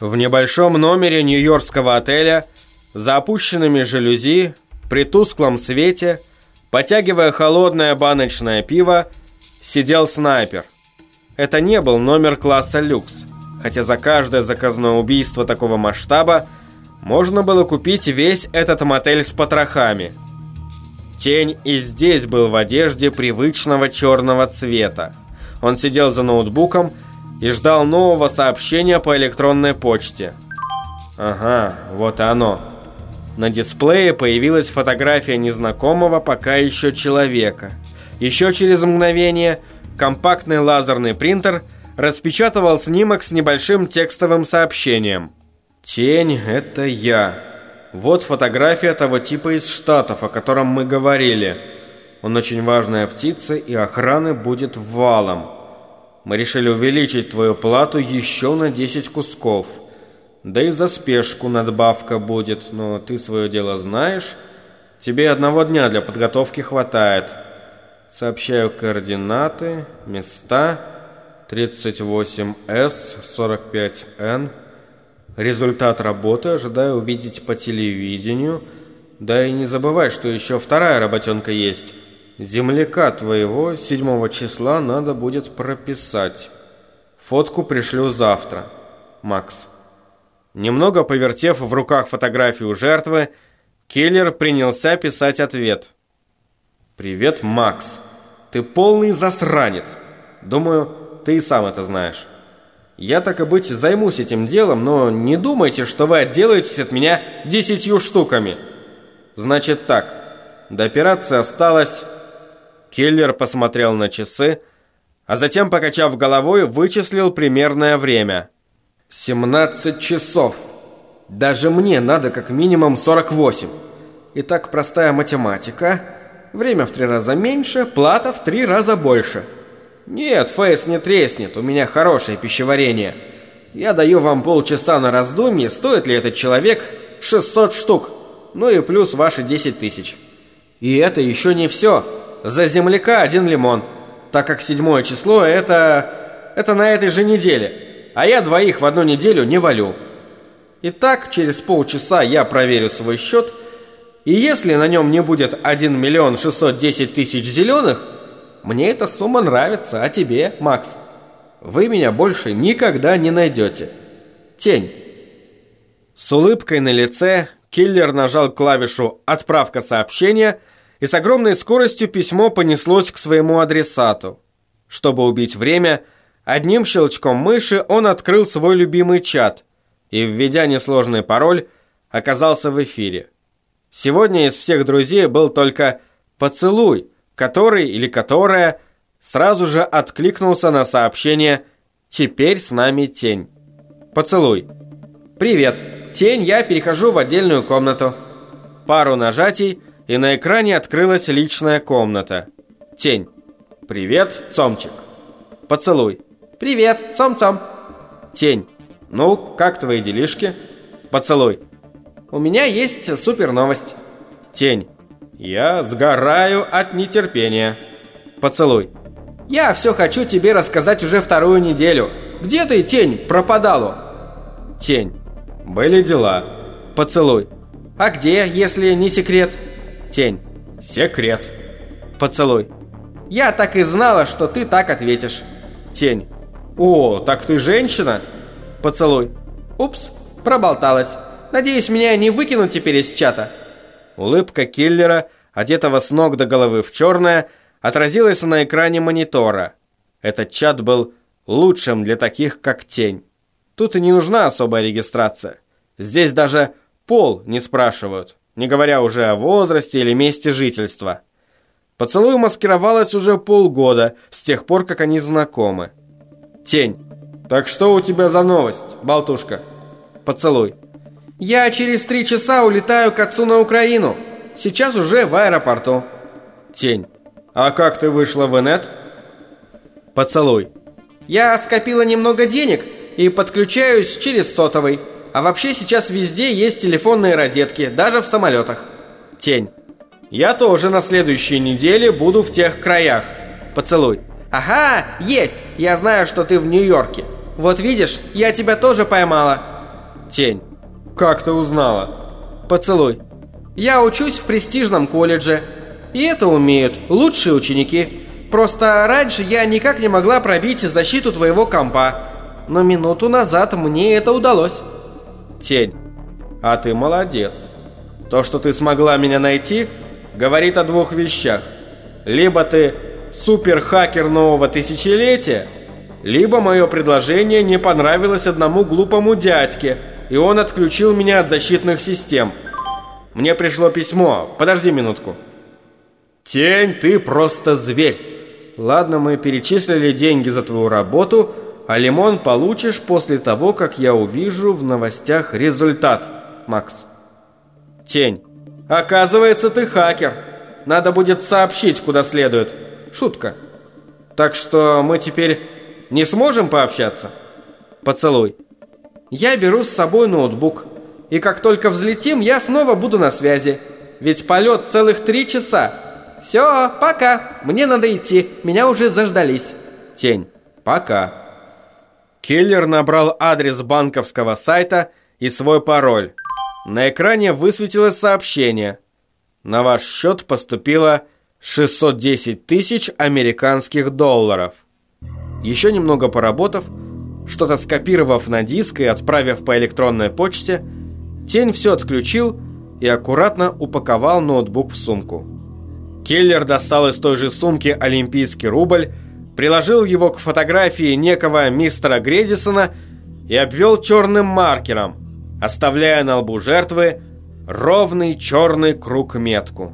В небольшом номере нью-йоркского отеля, за опущенными жалюзи, при тусклом свете, потягивая холодное баночное пиво, сидел снайпер. Это не был номер класса люкс, хотя за каждое заказное убийство такого масштаба можно было купить весь этот мотель с потрохами. Тень и здесь был в одежде привычного черного цвета. Он сидел за ноутбуком и ждал нового сообщения по электронной почте. Ага, вот и оно. На дисплее появилась фотография незнакомого пока еще человека. Еще через мгновение компактный лазерный принтер распечатывал снимок с небольшим текстовым сообщением. «Тень – это я. Вот фотография того типа из Штатов, о котором мы говорили. Он очень важная птица, и охраны будет валом. Мы решили увеличить твою плату еще на 10 кусков». Да и за спешку надбавка будет, но ты свое дело знаешь. Тебе одного дня для подготовки хватает. Сообщаю координаты, места 38С, 45Н. Результат работы ожидаю увидеть по телевидению. Да и не забывай, что еще вторая работенка есть. Земляка твоего 7 числа надо будет прописать. Фотку пришлю завтра. Макс. Немного повертев в руках фотографию жертвы, киллер принялся писать ответ. «Привет, Макс. Ты полный засранец. Думаю, ты и сам это знаешь. Я, так и быть, займусь этим делом, но не думайте, что вы отделаетесь от меня десятью штуками. Значит так, до операции осталось...» Киллер посмотрел на часы, а затем, покачав головой, вычислил примерное время – 17 часов. Даже мне надо как минимум 48. Итак, простая математика. Время в три раза меньше, плата в три раза больше. Нет, Фейс не треснет, у меня хорошее пищеварение. Я даю вам полчаса на раздумье, стоит ли этот человек 600 штук. Ну и плюс ваши 10 тысяч. И это еще не все. За земляка один лимон. Так как седьмое число это... Это на этой же неделе а я двоих в одну неделю не валю. Итак, через полчаса я проверю свой счет, и если на нем не будет 1 миллион 610 тысяч зеленых, мне эта сумма нравится, а тебе, Макс? Вы меня больше никогда не найдете. Тень. С улыбкой на лице киллер нажал клавишу «Отправка сообщения», и с огромной скоростью письмо понеслось к своему адресату. Чтобы убить время – Одним щелчком мыши он открыл свой любимый чат и, введя несложный пароль, оказался в эфире. Сегодня из всех друзей был только «Поцелуй», который или которая сразу же откликнулся на сообщение «Теперь с нами тень». «Поцелуй». «Привет. Тень, я перехожу в отдельную комнату». Пару нажатий, и на экране открылась личная комната. Тень. «Привет, Цомчик». «Поцелуй». «Привет, цом-цом!» Тень. «Ну, как твои делишки?» Поцелуй. «У меня есть супер новость!» Тень. «Я сгораю от нетерпения!» Поцелуй. «Я все хочу тебе рассказать уже вторую неделю. Где ты, тень, пропадалу?» Тень. «Были дела». Поцелуй. «А где, если не секрет?» Тень. «Секрет». Поцелуй. «Я так и знала, что ты так ответишь». Тень. «О, так ты женщина?» Поцелуй. «Упс, проболталась. Надеюсь, меня не выкинут теперь из чата». Улыбка киллера, одетого с ног до головы в черное, отразилась на экране монитора. Этот чат был лучшим для таких, как тень. Тут и не нужна особая регистрация. Здесь даже пол не спрашивают, не говоря уже о возрасте или месте жительства. Поцелуй маскировалась уже полгода, с тех пор, как они знакомы. Тень. Так что у тебя за новость, болтушка? Поцелуй. Я через три часа улетаю к отцу на Украину. Сейчас уже в аэропорту. Тень. А как ты вышла в инет? Поцелуй. Я скопила немного денег и подключаюсь через сотовый. А вообще сейчас везде есть телефонные розетки, даже в самолетах. Тень. Я тоже на следующей неделе буду в тех краях. Поцелуй. «Ага, есть! Я знаю, что ты в Нью-Йорке. Вот видишь, я тебя тоже поймала. Тень. Как ты узнала? Поцелуй. Я учусь в престижном колледже. И это умеют лучшие ученики. Просто раньше я никак не могла пробить защиту твоего компа. Но минуту назад мне это удалось. Тень. А ты молодец. То, что ты смогла меня найти, говорит о двух вещах. Либо ты суперхакер нового тысячелетия, либо мое предложение не понравилось одному глупому дядьке, и он отключил меня от защитных систем. Мне пришло письмо. Подожди минутку. Тень, ты просто зверь. Ладно, мы перечислили деньги за твою работу, а лимон получишь после того, как я увижу в новостях результат, Макс. Тень. Оказывается, ты хакер. Надо будет сообщить, куда следует. Шутка. Так что мы теперь не сможем пообщаться? Поцелуй. Я беру с собой ноутбук. И как только взлетим, я снова буду на связи. Ведь полет целых три часа. Все, пока. Мне надо идти. Меня уже заждались. Тень. Пока. Киллер набрал адрес банковского сайта и свой пароль. На экране высветилось сообщение. На ваш счет поступило 610 тысяч американских долларов. Еще немного поработав, что-то скопировав на диск и отправив по электронной почте, Тень все отключил и аккуратно упаковал ноутбук в сумку. Келлер достал из той же сумки олимпийский рубль, приложил его к фотографии некого мистера Гредисона и обвел черным маркером, оставляя на лбу жертвы ровный черный круг метку.